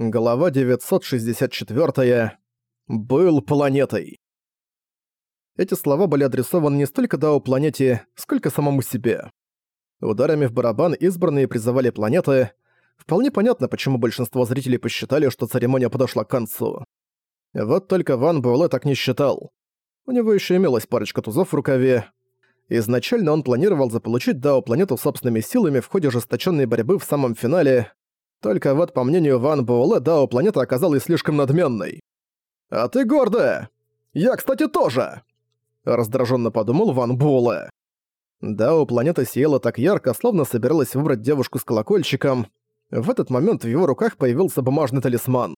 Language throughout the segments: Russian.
Глава 964. «Был планетой». Эти слова были адресованы не столько Дао планете, сколько самому себе. Ударами в барабан избранные призывали планеты. Вполне понятно, почему большинство зрителей посчитали, что церемония подошла к концу. Вот только Ван Буэлэ так не считал. У него еще имелась парочка тузов в рукаве. Изначально он планировал заполучить Дао планету собственными силами в ходе ожесточенной борьбы в самом финале, только вот, по мнению Ван Буэлэ, Дао планета оказалась слишком надменной. «А ты гордая! Я, кстати, тоже!» Раздраженно подумал Ван Буэлэ. Дао планета сияла так ярко, словно собиралась выбрать девушку с колокольчиком. В этот момент в его руках появился бумажный талисман.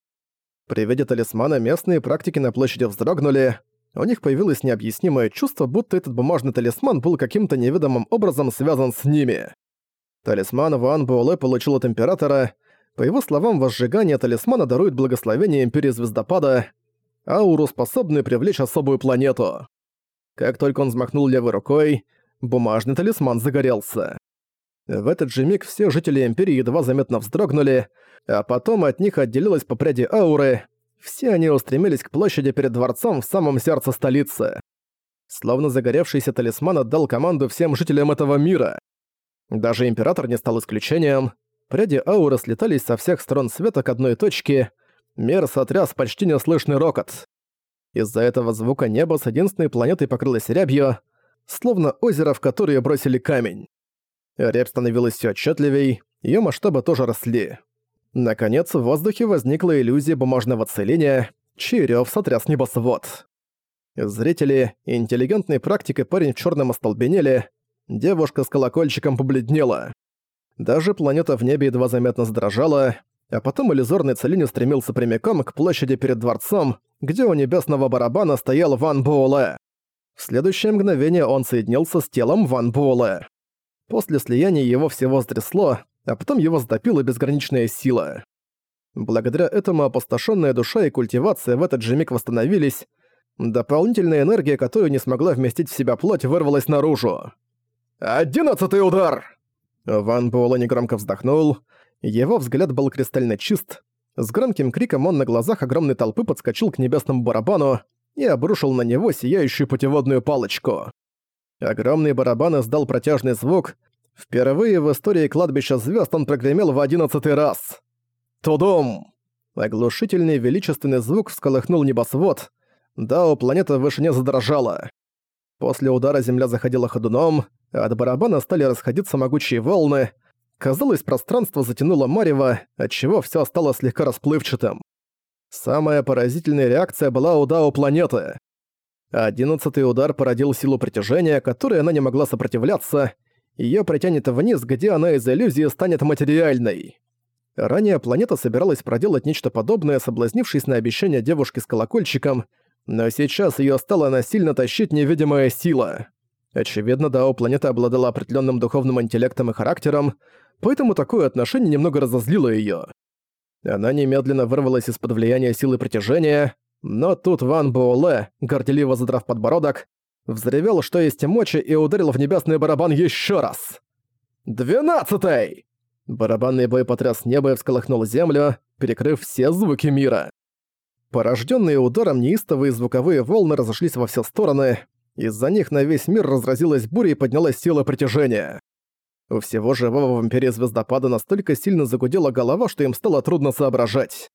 При виде талисмана местные практики на площади вздрогнули. У них появилось необъяснимое чувство, будто этот бумажный талисман был каким-то неведомым образом связан с ними. Талисман Ван Буэлэ получил от Императора, по его словам, возжигание талисмана дарует благословение Империи Звездопада, ауру, способную привлечь особую планету. Как только он взмахнул левой рукой, бумажный талисман загорелся. В этот же миг все жители Империи едва заметно вздрогнули, а потом от них отделилась по пряди ауры, все они устремились к площади перед дворцом в самом сердце столицы. Словно загоревшийся талисман отдал команду всем жителям этого мира. Даже Император не стал исключением, Пряди ауры слетались со всех сторон света к одной точке. Мир сотряс почти неслышный рокот. Из-за этого звука небо с единственной планетой покрылось рябью, словно озеро, в которое бросили камень. Рябь становилась все отчетливей, ее масштабы тоже росли. Наконец, в воздухе возникла иллюзия бумажного целения, чей рёв сотряс небосвод. Зрители, интеллигентный практик и парень в черном остолбенели, девушка с колокольчиком побледнела. Даже планета в небе едва заметно задрожала, а потом иллюзорный целин стремился прямиком к площади перед дворцом, где у небесного барабана стоял Ван Буэлэ. В следующее мгновение он соединился с телом Ван Буэлэ. После слияния его всего стрясло, а потом его сдопила безграничная сила. Благодаря этому опустошенная душа и культивация в этот же миг восстановились, дополнительная энергия, которую не смогла вместить в себя плоть, вырвалась наружу. «Одиннадцатый удар!» Ван Буэлэ негромко вздохнул. Его взгляд был кристально чист. С громким криком он на глазах огромной толпы подскочил к небесному барабану и обрушил на него сияющую путеводную палочку. Огромный барабан издал протяжный звук. Впервые в истории кладбища звезд он прогремел в одиннадцатый раз. Тудум! Оглушительный величественный звук всколыхнул небосвод. Дао планета в вышине задрожала. После удара земля заходила ходуном, от барабана стали расходиться могучие волны. Казалось, пространство затянуло марево, отчего всё стало слегка расплывчатым. Самая поразительная реакция была у Дао планеты. Одиннадцатый удар породил силу притяжения, которой она не могла сопротивляться, её притянет вниз, где она из иллюзии станет материальной. Ранее планета собиралась проделать нечто подобное, соблазнившись на обещание девушки с колокольчиком, но сейчас её стала насильно тащить невидимая сила. Очевидно, Дао планета обладала определенным духовным интеллектом и характером, поэтому такое отношение немного разозлило ее. Она немедленно вырвалась из-под влияния силы притяжения, но тут Ван Буэлэ, горделиво задрав подбородок, взревел, что есть мочи, и ударил в небесный барабан еще раз. «Двенадцатый!» Барабанный бой потряс небо и всколыхнул землю, перекрыв все звуки мира. Порожденные ударом неистовые звуковые волны разошлись во все стороны, из-за них на весь мир разразилась буря и поднялась сила притяжения. У всего живого в Империи Звездопада настолько сильно загудела голова, что им стало трудно соображать.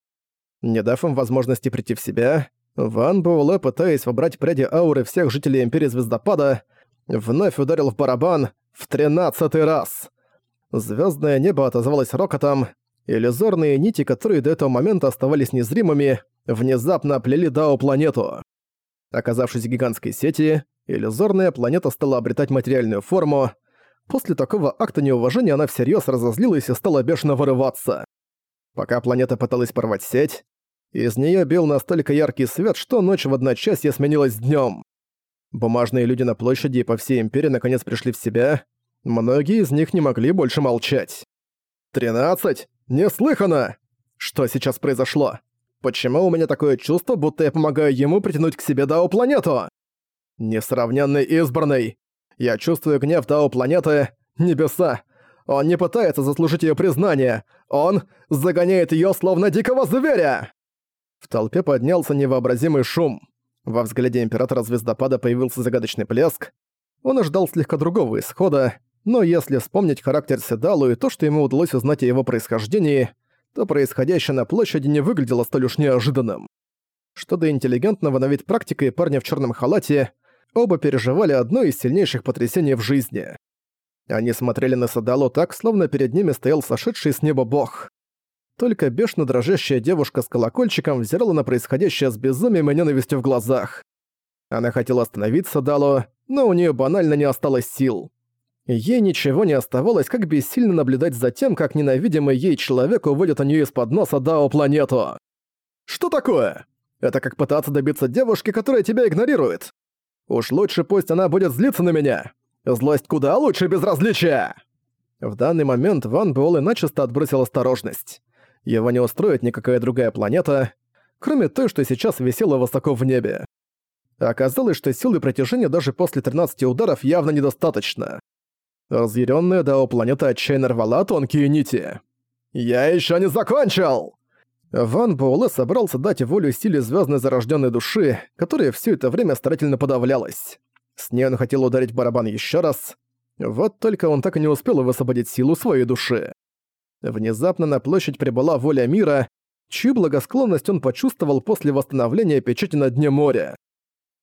Не дав им возможности прийти в себя, Ван Буэлэ, пытаясь вобрать пряди ауры всех жителей Империи Звездопада, вновь ударил в барабан в тринадцатый раз. Звездное небо отозвалось рокотом, иллюзорные нити, которые до этого момента оставались незримыми, внезапно оплели Дао-планету. Оказавшись в гигантской сети, иллюзорная планета стала обретать материальную форму. После такого акта неуважения она всерьез разозлилась и стала бешено вырываться. Пока планета пыталась порвать сеть, из нее бил настолько яркий свет, что ночь в одночасье сменилась днем. Бумажные люди на площади и по всей империи наконец пришли в себя. Многие из них не могли больше молчать. «Тринадцать? Неслыханно! Что сейчас произошло? Почему у меня такое чувство, будто я помогаю ему притянуть к себе Дао-планету? Несравненный избранный. Я чувствую гнев Дао-планеты, небеса. Он не пытается заслужить ее признание. Он загоняет её словно дикого зверя!» В толпе поднялся невообразимый шум. Во взгляде Императора Звездопада появился загадочный блеск. Он ожидал слегка другого исхода, но если вспомнить характер Седалу и то, что ему удалось узнать о его происхождении, то происходящее на площади не выглядело столь уж неожиданным. Что до интеллигентного на вид практика и парня в черном халате, оба переживали одно из сильнейших потрясений в жизни. Они смотрели на Садалу так, словно перед ними стоял сошедший с неба бог. Только бешено дрожащая девушка с колокольчиком взирала на происходящее с безумием и ненавистью в глазах. Она хотела остановить Садалу, но у нее банально не осталось сил. Ей ничего не оставалось, как бессильно наблюдать за тем, как ненавидимый ей человек уводит у нее из-под носа Дао-планету. «Что такое? Это как пытаться добиться девушки, которая тебя игнорирует. Уж лучше пусть она будет злиться на меня. Злость куда лучше безразличия!» В данный момент Ван Буэлэ начисто отбросил осторожность. Его не устроит никакая другая планета, кроме той, что сейчас висела высоко в небе. Оказалось, что силы притяжения даже после 13 ударов явно недостаточно. Разъяренная Дао планета отчаянно рвала тонкие нити. «Я еще не закончил!» Ван Буэлэ собрался дать волю силе звездной зарожденной души, которая все это время старательно подавлялась. С ней он хотел ударить барабан еще раз. Вот только он так и не успел высвободить силу своей души. Внезапно на площадь прибыла воля мира, чью благосклонность он почувствовал после восстановления печати на дне моря.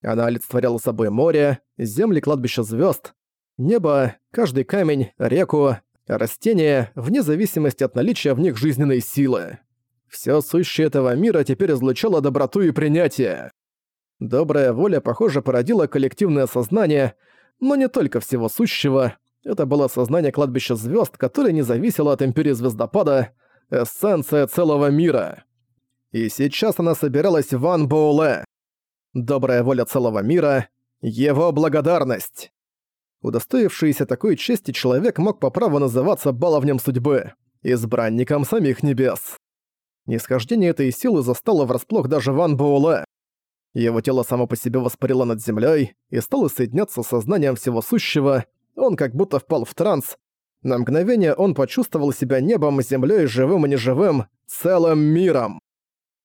Она олицетворяла собой море, земли кладбища звезд, Небо, каждый камень, реку, растения, вне зависимости от наличия в них жизненной силы. Всё сущее этого мира теперь излучало доброту и принятие. Добрая воля, похоже, породила коллективное сознание, но не только всего сущего. Это было сознание кладбища звезд, которое не зависело от Империи Звездопада, эссенция целого мира. И сейчас она собиралась в Ван Боуле. Добрая воля целого мира — его благодарность. Удостоившийся такой чести человек мог по праву называться баловнем судьбы, избранником самих небес. Нисхождение этой силы застало врасплох даже Ван Буэлэ. Его тело само по себе воспарило над землей и стало соединяться с сознанием всего сущего, он как будто впал в транс. На мгновение он почувствовал себя небом, землей, живым и неживым, целым миром.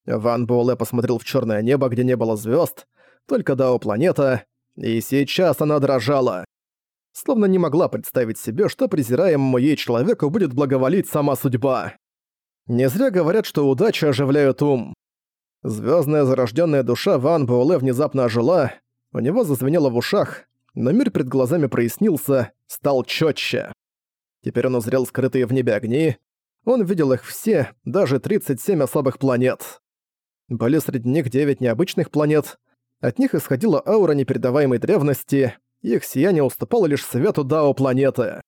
Ван Буэлэ посмотрел в черное небо, где не было звезд, только Дао-планета, и сейчас она дрожала словно не могла представить себе, что презираемому ей человеку будет благоволить сама судьба. Не зря говорят, что удача оживляет ум. Звездная зарожденная душа Ван Буэлэ внезапно ожила, у него зазвенело в ушах, но мир перед глазами прояснился, стал четче. Теперь он узрел скрытые в небе огни, он видел их все, даже 37 особых планет. Были среди них 9 необычных планет, от них исходила аура непередаваемой древности, их сияние уступало лишь свету Дао планеты.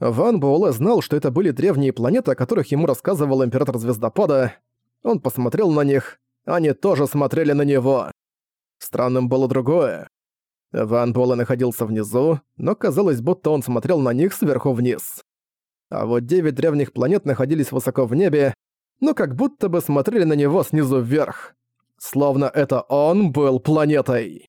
Ван Буэлэ знал, что это были древние планеты, о которых ему рассказывал Император Звездопада. Он посмотрел на них, они тоже смотрели на него. Странным было другое. Ван Буэлэ находился внизу, но казалось, будто он смотрел на них сверху вниз. А вот девять древних планет находились высоко в небе, но как будто бы смотрели на него снизу вверх. Словно это он был планетой.